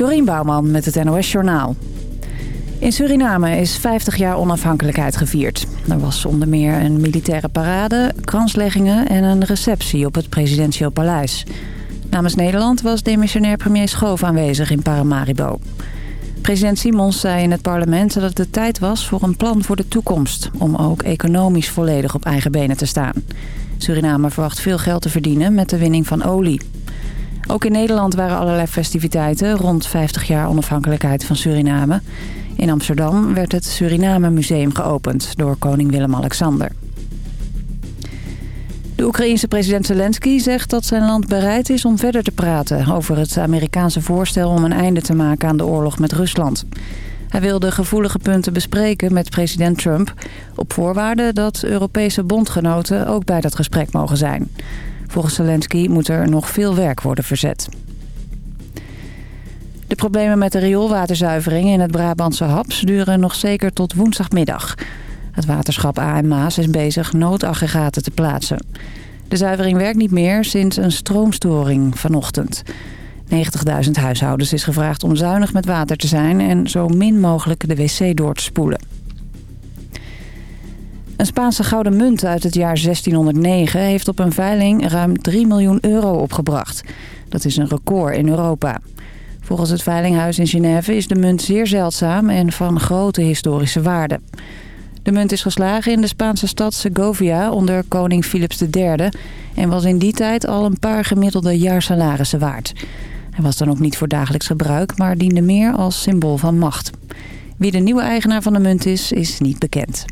Dorien Bouwman met het NOS Journaal. In Suriname is 50 jaar onafhankelijkheid gevierd. Er was onder meer een militaire parade, kransleggingen en een receptie op het presidentieel paleis. Namens Nederland was demissionair premier Schoof aanwezig in Paramaribo. President Simons zei in het parlement dat het tijd was voor een plan voor de toekomst... om ook economisch volledig op eigen benen te staan. Suriname verwacht veel geld te verdienen met de winning van olie. Ook in Nederland waren allerlei festiviteiten rond 50 jaar onafhankelijkheid van Suriname. In Amsterdam werd het Suriname Museum geopend door koning Willem-Alexander. De Oekraïense president Zelensky zegt dat zijn land bereid is om verder te praten... over het Amerikaanse voorstel om een einde te maken aan de oorlog met Rusland. Hij wil de gevoelige punten bespreken met president Trump... op voorwaarde dat Europese bondgenoten ook bij dat gesprek mogen zijn. Volgens Zelensky moet er nog veel werk worden verzet. De problemen met de rioolwaterzuivering in het Brabantse Haps duren nog zeker tot woensdagmiddag. Het waterschap AMA's is bezig noodaggregaten te plaatsen. De zuivering werkt niet meer sinds een stroomstoring vanochtend. 90.000 huishoudens is gevraagd om zuinig met water te zijn... en zo min mogelijk de wc door te spoelen. Een Spaanse gouden munt uit het jaar 1609 heeft op een veiling ruim 3 miljoen euro opgebracht. Dat is een record in Europa. Volgens het Veilinghuis in Genève is de munt zeer zeldzaam en van grote historische waarde. De munt is geslagen in de Spaanse stad Segovia onder koning Philips III... en was in die tijd al een paar gemiddelde jaarsalarissen waard. Hij was dan ook niet voor dagelijks gebruik, maar diende meer als symbool van macht. Wie de nieuwe eigenaar van de munt is, is niet bekend.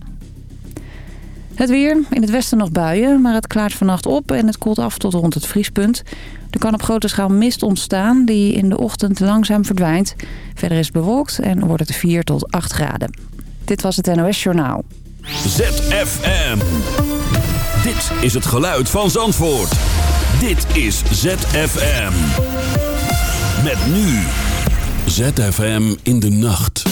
Het weer. In het westen nog buien, maar het klaart vannacht op en het koelt af tot rond het vriespunt. Er kan op grote schaal mist ontstaan die in de ochtend langzaam verdwijnt. Verder is bewolkt en wordt het 4 tot 8 graden. Dit was het NOS Journaal. ZFM. Dit is het geluid van Zandvoort. Dit is ZFM. Met nu. ZFM in de nacht.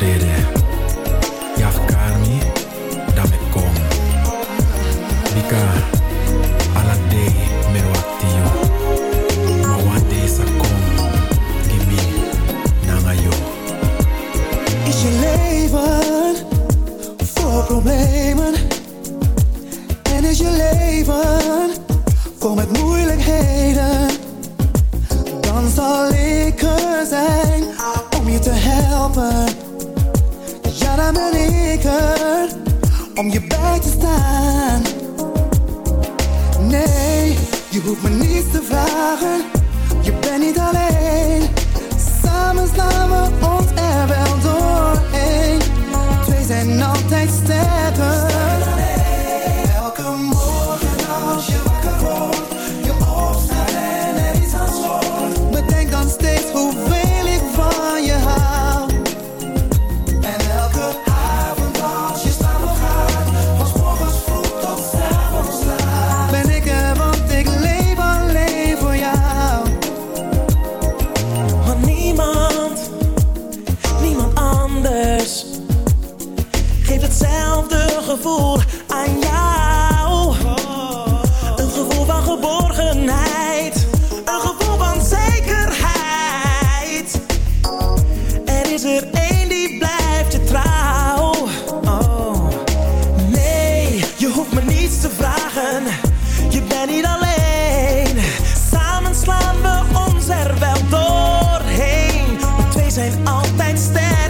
vrede. thanks that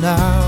now.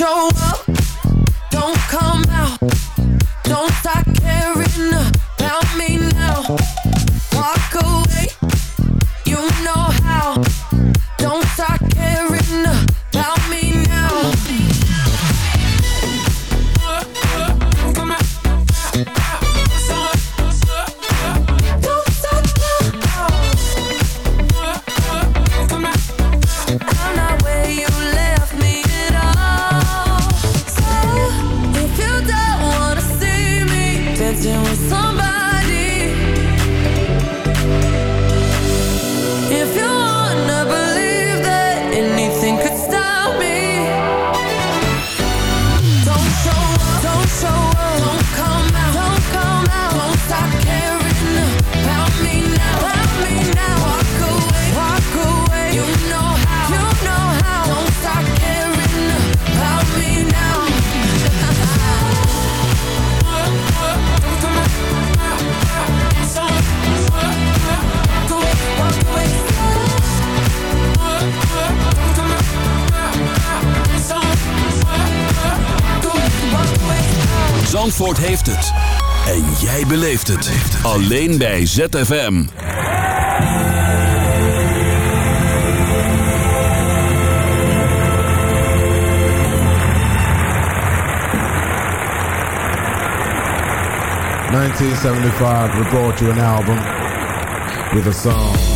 show. Beleeft het. Alleen bij ZFM. Nineteen seventy five, we brought you an album with a song.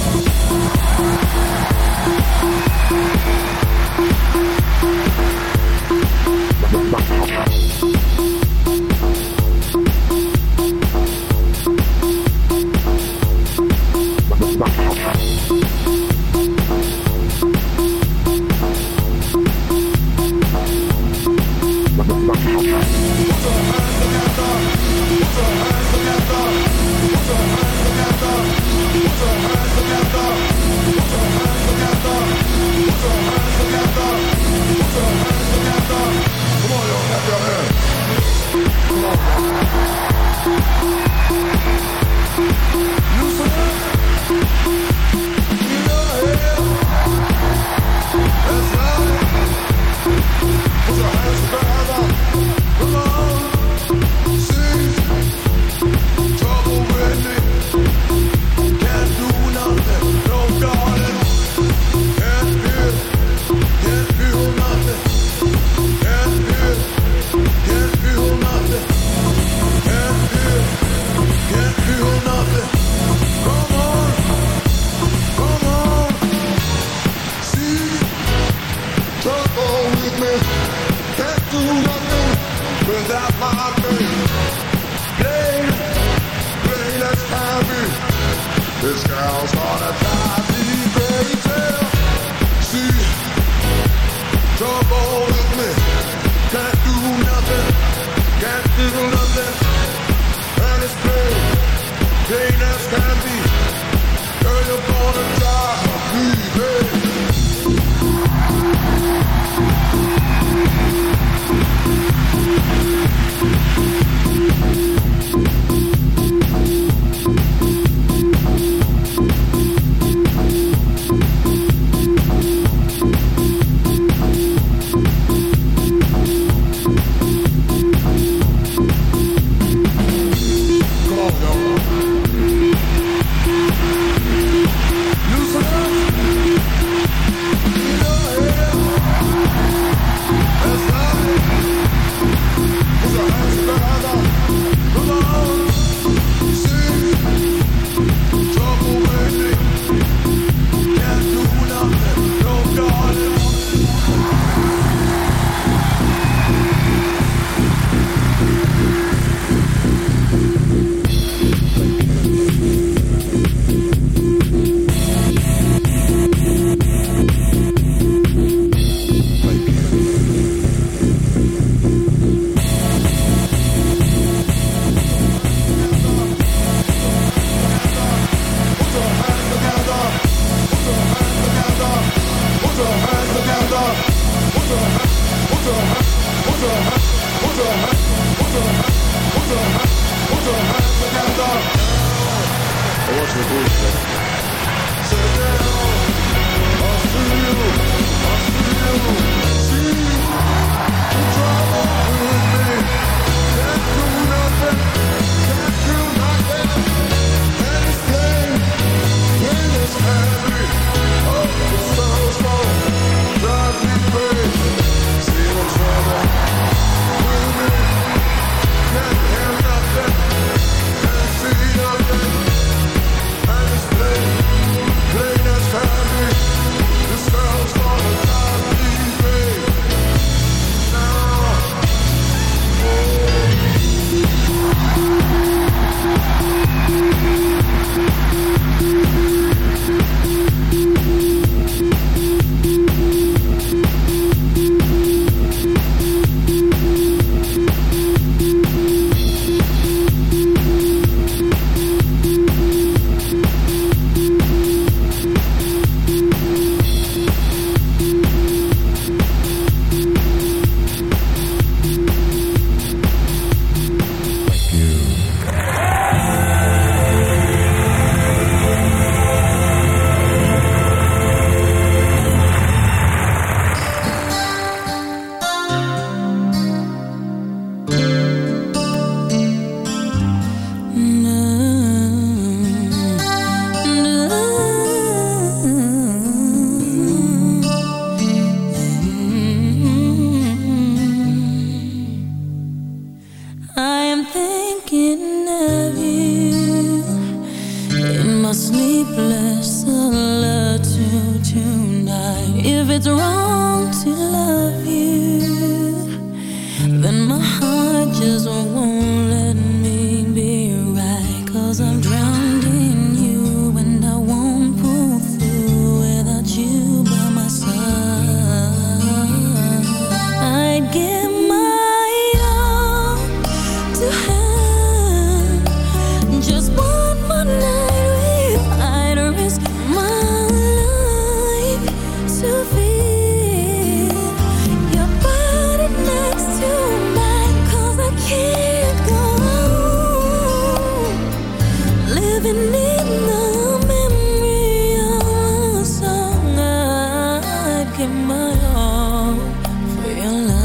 him alone for your love.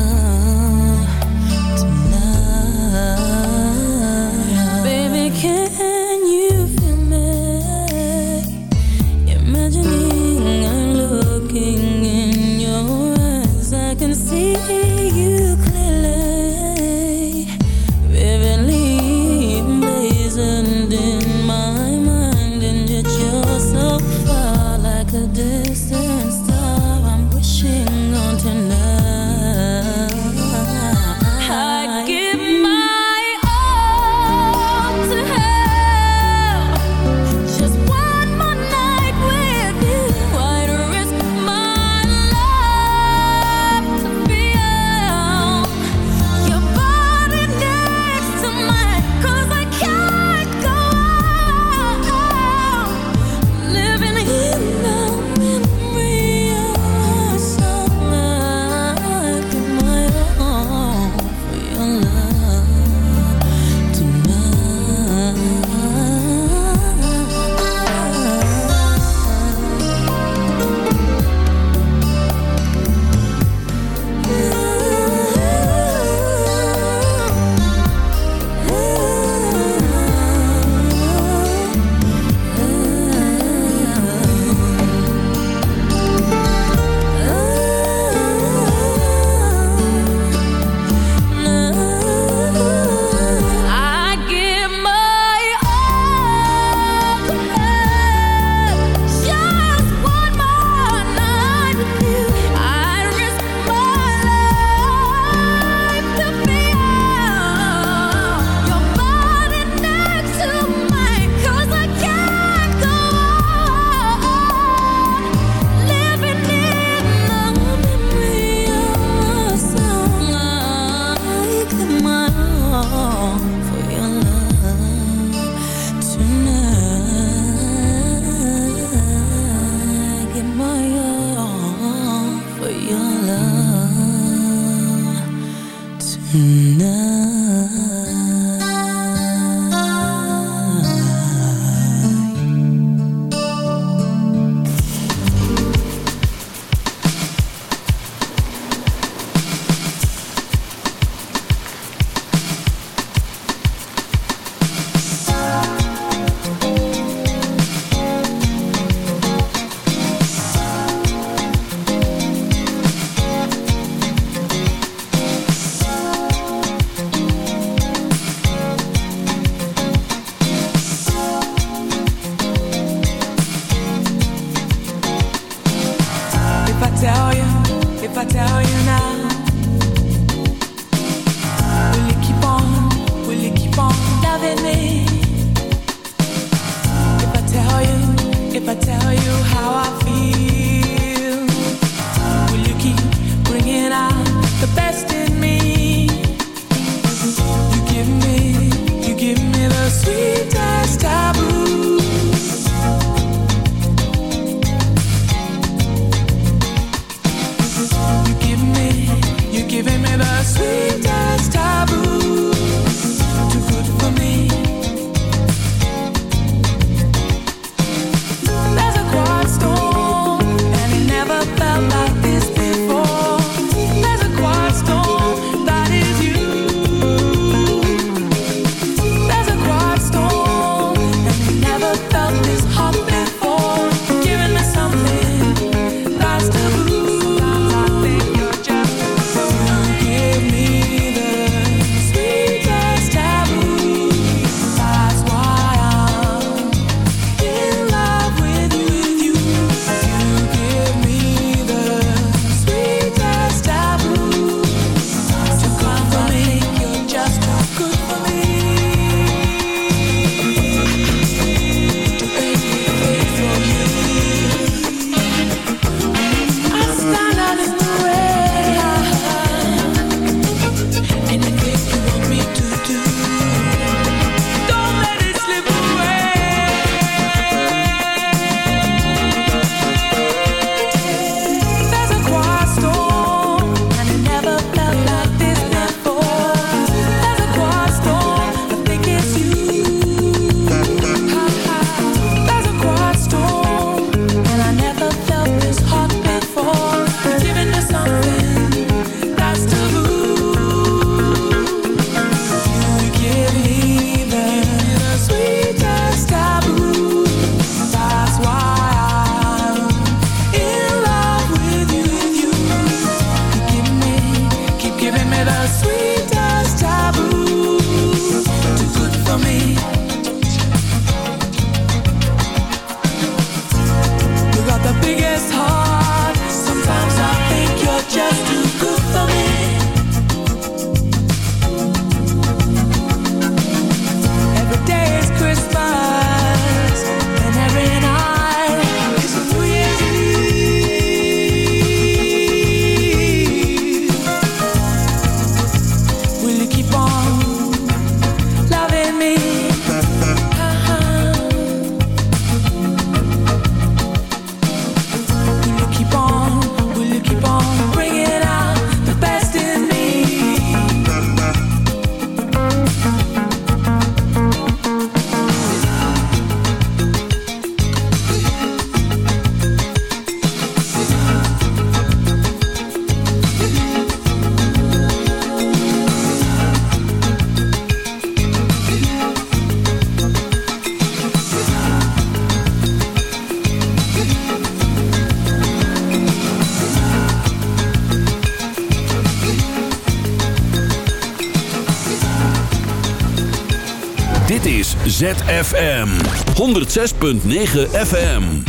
106.9 FM.